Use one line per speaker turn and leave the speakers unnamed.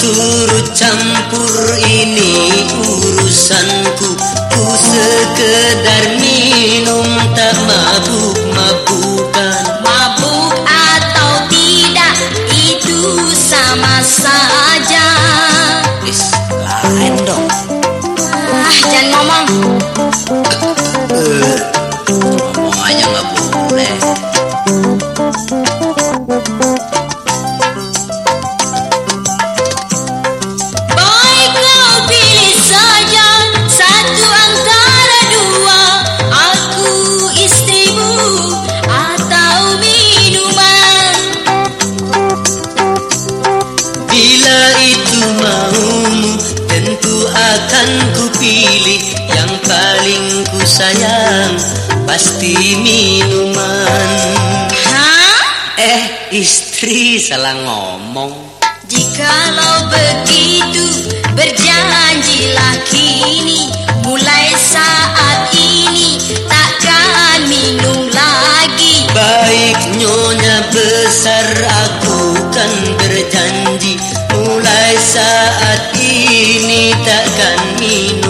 turut campur ini urusanku. Ku sekedar minum tak mabuk itu maumu Tentu akan kupilih. Yang paling ku sayang Pasti minuman.
Hah?
Eh istri salah ngomong.
Jikalau begitu Berjanjilah kini. Mulai saat ini Takkan minum lagi.
Baik nyonya besar Aku kan ber takkan me.